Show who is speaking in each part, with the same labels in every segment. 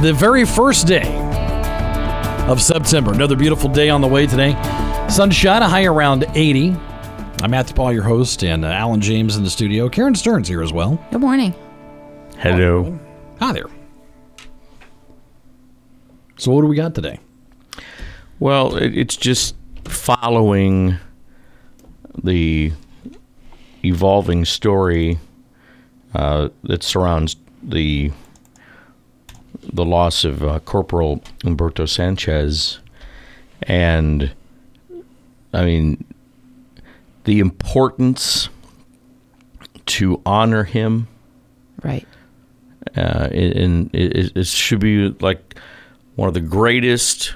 Speaker 1: the very first day of September. Another beautiful day on the way today. Sunshine, a high around 80. I'm Matthew Paul, your host, and uh, Alan James in the studio. Karen Stern's here as well.
Speaker 2: Good morning.
Speaker 3: Hello.
Speaker 1: Hi there. So, what do we got today?
Speaker 3: Well, it's just following the evolving story uh, that surrounds the the loss of uh, Corporal Humberto Sanchez, and I mean the importance to honor him.
Speaker 2: Right.
Speaker 3: Uh, and it, it should be like one of the greatest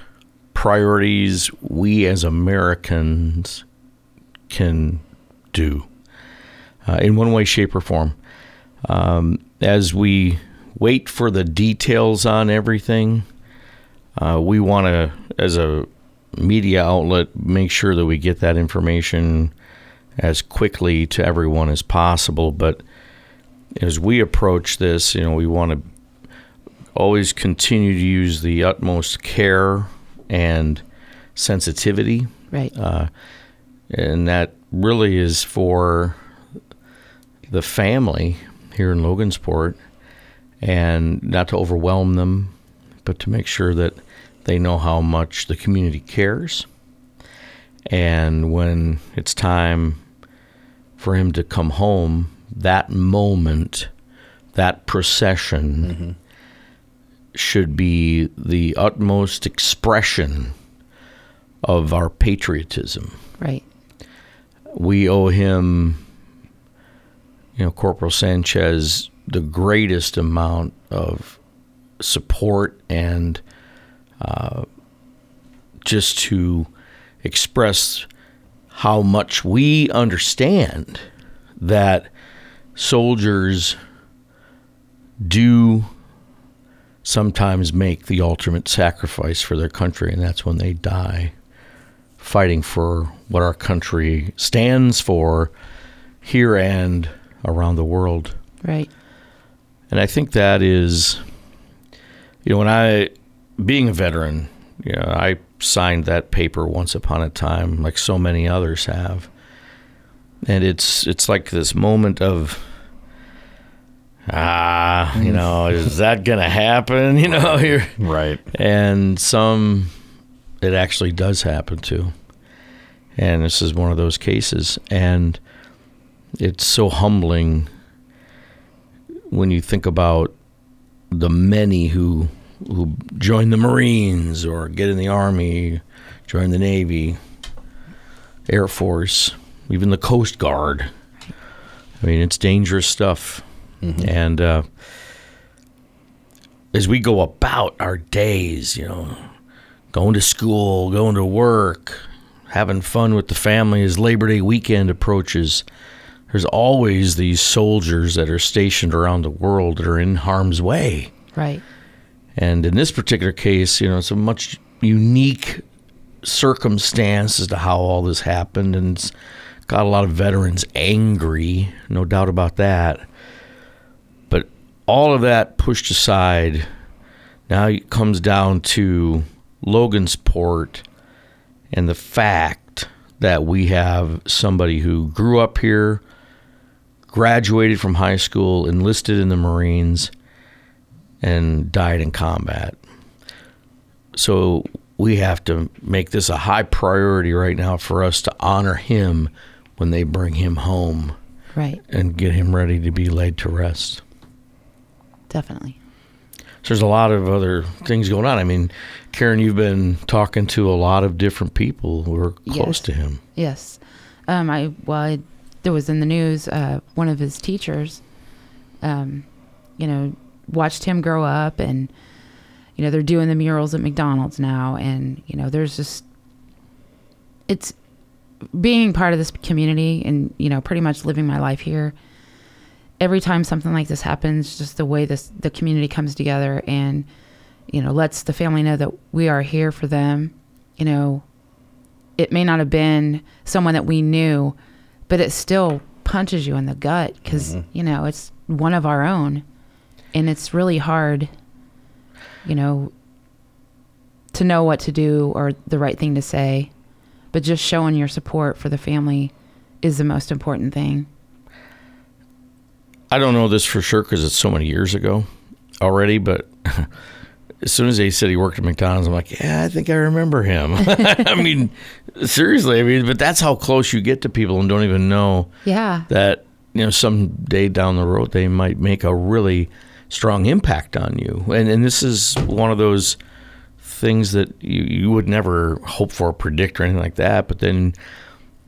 Speaker 3: priorities we as Americans can do uh, in one way, shape, or form. Um, as we wait for the details on everything, uh, we want to, as a media outlet, make sure that we get that information as quickly to everyone as possible. But as we approach this, you know, we want to always continue to use the utmost care and sensitivity.
Speaker 2: Right.
Speaker 3: Uh, and that really is for the family here in Logansport and not to overwhelm them, but to make sure that they know how much the community cares. And when it's time for him to come home, that moment, that procession mm-hmm. should be the utmost expression of our patriotism.
Speaker 2: Right.
Speaker 3: We owe him, you know, Corporal Sanchez, the greatest amount of support and uh, just to express how much we understand that soldiers do sometimes make the ultimate sacrifice for their country, and that's when they die fighting for what our country stands for here and around the world.
Speaker 2: Right.
Speaker 3: And I think that is, you know, when I, being a veteran, you know, I signed that paper once upon a time, like so many others have. And it's it's like this moment of ah, you know, is that gonna happen? You know, here
Speaker 1: right.
Speaker 3: And some it actually does happen to. And this is one of those cases. And it's so humbling when you think about the many who who join the Marines or get in the Army, join the Navy, Air Force, even the Coast Guard. I mean, it's dangerous stuff. Mm-hmm. And uh, as we go about our days, you know, going to school, going to work, having fun with the family as Labor Day weekend approaches, there's always these soldiers that are stationed around the world that are in harm's way.
Speaker 2: Right.
Speaker 3: And in this particular case, you know, it's a much unique circumstance as to how all this happened, and it's got a lot of veterans angry, no doubt about that. But all of that pushed aside, now it comes down to Logansport and the fact that we have somebody who grew up here, graduated from high school, enlisted in the Marines and died in combat. So we have to make this a high priority right now for us to honor him when they bring him home.
Speaker 2: Right.
Speaker 3: And get him ready to be laid to rest.
Speaker 2: Definitely.
Speaker 3: So there's a lot of other things going on. I mean, Karen, you've been talking to a lot of different people who are close
Speaker 2: yes.
Speaker 3: to him.
Speaker 2: Yes. Um, I well, I, there was in the news uh, one of his teachers, um, you know, watched him grow up and you know, they're doing the murals at McDonald's now, and you know, there's just it's being part of this community and you know pretty much living my life here every time something like this happens just the way this the community comes together and you know lets the family know that we are here for them you know. It may not have been someone that we knew but it still punches you in the gut because mm-hmm. you know it's one of our own and it's really hard you know to know what to do or the right thing to say but just showing your support for the family is the most important thing.
Speaker 3: I don't know this for sure because it's so many years ago already, but as soon as they said he worked at McDonald's, I'm like, yeah, I think I remember him. I mean, seriously, I mean, but that's how close you get to people and don't even know
Speaker 2: Yeah.
Speaker 3: that, you know, someday down the road they might make a really strong impact on you. And and this is one of those things that you, you would never hope for or predict or anything like that. But then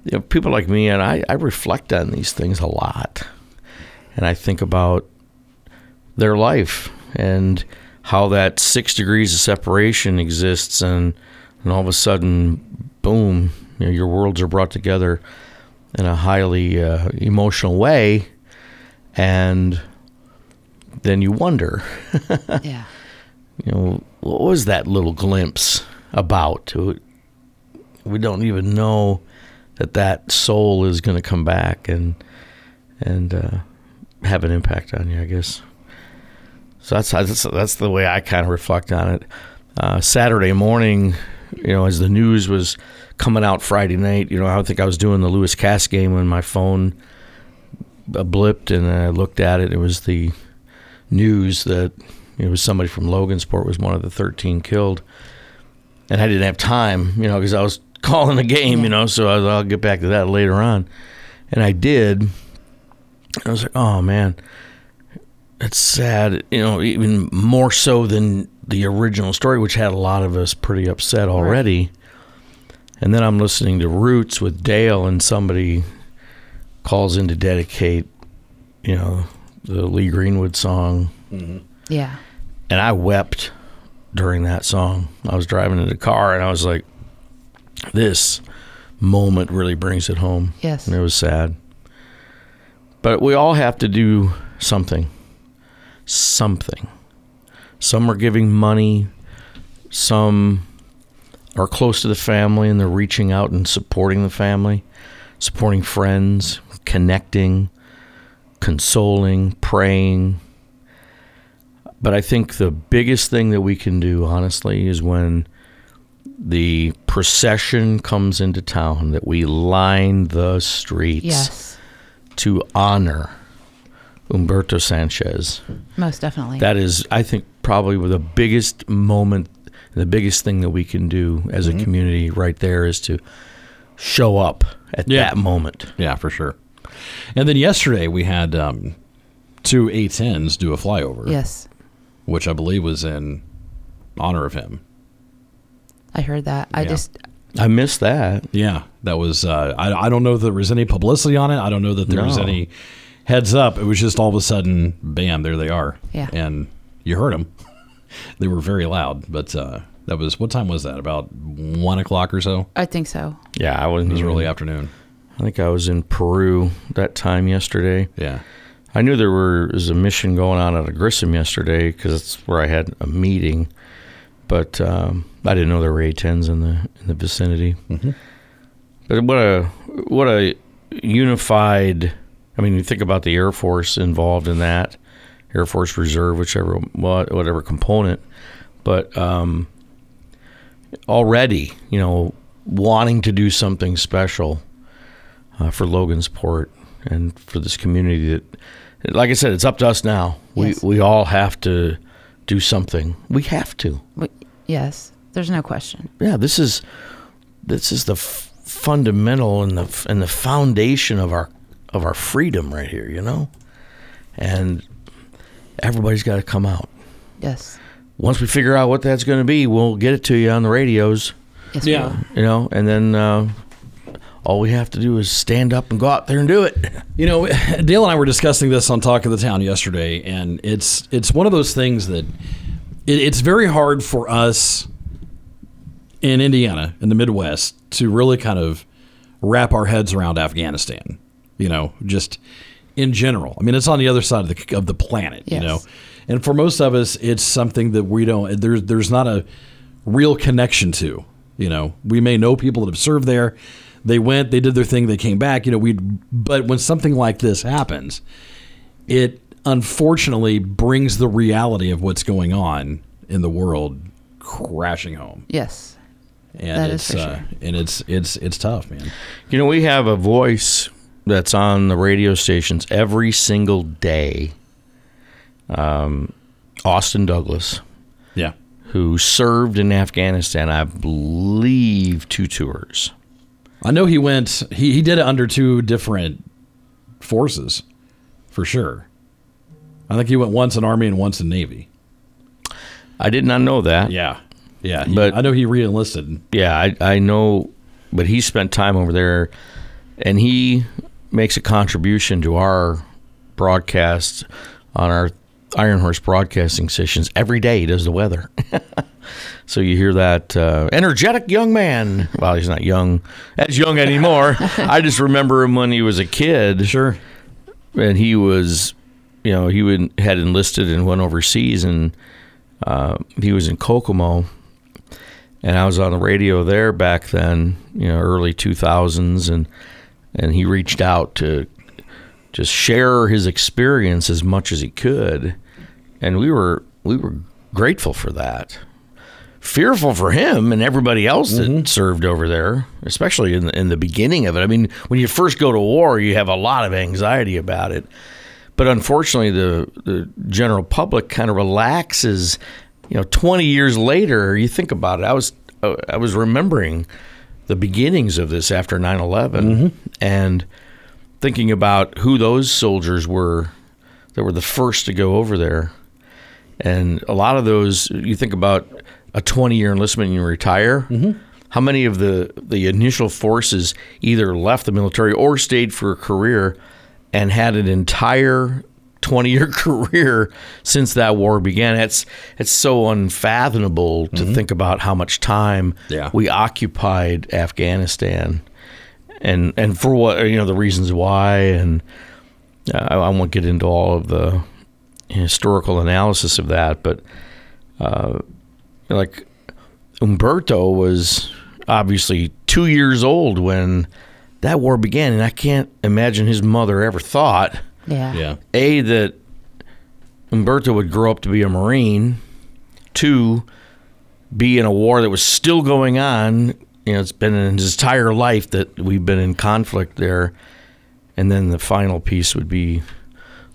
Speaker 3: you know, people like me and I, I reflect on these things a lot. And I think about their life and how that six degrees of separation exists and and all of a sudden boom you know, your worlds are brought together in a highly uh, emotional way and then you wonder.
Speaker 2: Yeah.
Speaker 3: you know what was that little glimpse about? We don't even know that that soul is going to come back and and uh, have an impact on you i guess. So that's that's, that's the way i kind of reflect on it. Uh, saturday morning you know as the news was coming out friday night you know i think i was doing the lewis cass game when my phone uh, blipped and i looked at it it was the news that it was somebody from Logansport was one of the 13 killed, and I didn't have time, you know, because I was calling the game, you know. So I, I'll get back to that later on, and I did. I was like, oh man, it's sad, you know, even more so than the original story, which had a lot of us pretty upset already. And then I'm listening to Roots with Dale, and somebody calls in to dedicate, you know, the Lee Greenwood song mm-hmm.
Speaker 2: Yeah.
Speaker 3: and I wept during that song. I was driving in the car and I was like, this moment really brings it home.
Speaker 2: Yes.
Speaker 3: And it was sad. But we all have to do something. Something. Some are giving money, some are close to the family and they're reaching out and supporting the family, supporting friends, connecting, consoling, praying. But I think the biggest thing that we can do, honestly, is when the procession comes into town, that we line the streets
Speaker 2: Yes.
Speaker 3: to honor Humberto Sanchez.
Speaker 2: Most definitely.
Speaker 3: That is, I think, probably the biggest moment, the biggest thing that we can do as a community right there is to show up at
Speaker 1: Yeah.
Speaker 3: that moment.
Speaker 1: Yeah, for sure. And then yesterday we had um, two A10s do a flyover,
Speaker 2: yes.
Speaker 1: which I believe was in honor of him.
Speaker 2: I heard that. I
Speaker 1: Yeah.
Speaker 2: just
Speaker 3: I missed that.
Speaker 1: Yeah, that was. Uh, I I don't know if there was any publicity on it. I don't know that there was any heads up. It was just all of a sudden, bam, there they are.
Speaker 2: Yeah.
Speaker 1: and you heard them. they were very loud, but uh, that was what time was that? About one o'clock or so.
Speaker 2: I think so.
Speaker 3: Yeah, I wasn't
Speaker 1: It was
Speaker 3: even-
Speaker 1: early afternoon.
Speaker 3: I think I was in Peru that time yesterday.
Speaker 1: Yeah,
Speaker 3: I knew there were, was a mission going on at a Grissom yesterday because that's where I had a meeting, but um, I didn't know there were A10s in the in the vicinity. But what a what a unified. I mean, you think about the Air Force involved in that, Air Force Reserve, whichever whatever component, but um, already you know wanting to do something special uh, for Logansport and for this community that like I said it's up to us now
Speaker 2: Yes.
Speaker 3: we we all have to do something we have to
Speaker 2: We, yes. There's no question.
Speaker 3: yeah this is this is the f- fundamental and the and the foundation of our of our freedom right here you know and everybody's got to come out
Speaker 2: Yes.
Speaker 3: once we figure out what that's going to be we'll get it to you on the radios
Speaker 2: Yes.
Speaker 1: Yeah.
Speaker 3: you know and then uh, all we have to do is stand up and go out there and do it
Speaker 1: you know, Dale and I were discussing this on Talk of the Town yesterday, and it's it's one of those things that it, it's very hard for us in Indiana, in the Midwest, to really kind of wrap our heads around Afghanistan. You know, just in general. I mean, it's on the other side of the of the planet. You know, and for most of us, it's something that we don't. There's there's not a real connection to. You know, we may know people that have served there. They went, they did their thing, they came back. You know, we. But when something like this happens, it unfortunately brings the reality of what's going on in the world crashing home.
Speaker 2: Yes.
Speaker 1: And
Speaker 2: That is
Speaker 1: it's
Speaker 2: for
Speaker 1: uh,
Speaker 2: sure.
Speaker 1: and it's it's it's tough, man.
Speaker 3: You know, we have a voice that's on the radio stations every single day. Um, Austin Douglas,
Speaker 1: Yeah.
Speaker 3: who served in Afghanistan, I believe, two tours.
Speaker 1: I know he went he, he did it under two different forces for sure. I think he went once in Army and once in Navy.
Speaker 3: I did not know that.
Speaker 1: Yeah. Yeah. he-
Speaker 3: But-
Speaker 1: I know he re-enlisted.
Speaker 3: Yeah, I, I know, but he spent time over there, and he makes a contribution to our broadcast on our Iron Horse broadcasting sessions every day. He does the weather, so you hear that uh, energetic young man. Well, he's not young, as young anymore. I just remember him when he was a kid
Speaker 1: Sure.
Speaker 3: and he was, you know, he would, had enlisted and went overseas, and uh, he was in Kokomo, and I was on the radio there back then, you know, early two thousands, and and he reached out to just share his experience as much as he could, and we were we were grateful for that. Fearful for him and everybody else that mm-hmm. served over there, especially in the, in the beginning of it. I mean, when you first go to war, you have a lot of anxiety about it but unfortunately the the general public kind of relaxes you know 20 years later you think about it i was i was remembering the beginnings of this after 9/11 mm-hmm. and thinking about who those soldiers were that were the first to go over there. And a lot of those you think about a 20 year enlistment and you retire mm-hmm. how many of the the initial forces either left the military or stayed for a career and had an entire 20 year career since that war began it's it's so unfathomable to think about how much time
Speaker 1: Yeah.
Speaker 3: we occupied Afghanistan and and for what you know the reasons why and uh, I, I won't get into all of the historical analysis of that but uh, like Humberto was obviously two years old when that war began, and I can't imagine his mother ever thought
Speaker 2: Yeah.
Speaker 1: Yeah.
Speaker 3: a that Humberto would grow up to be a Marine, two be in a war that was still going on. You know, it's been in his entire life that we've been in conflict there, and then the final piece would be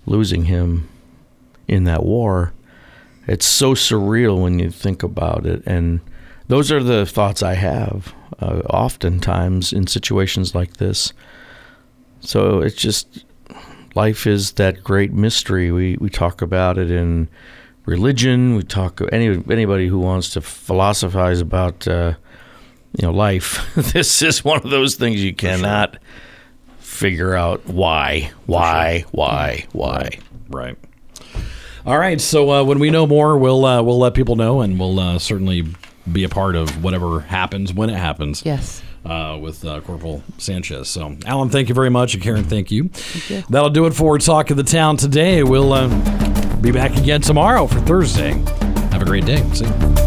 Speaker 3: losing him in that war. It's so surreal when you think about it, and those are the thoughts I have uh, oftentimes in situations like this. So it's just life is that great mystery. We we talk about it in religion. We talk any anybody who wants to philosophize about uh, you know life. this is one of those things you cannot figure out why, why, why, why.
Speaker 1: Right. All right. So uh, when we know more, we'll uh, we'll let people know, and we'll uh, certainly be a part of whatever happens when it happens.
Speaker 2: Yes.
Speaker 1: Uh, with uh, Corporal Sanchez. So, Alan, thank you very much, and Karen, thank you. That'll do it for Talk of the Town today. We'll uh, be back again tomorrow for Thursday. Have a great day. See you.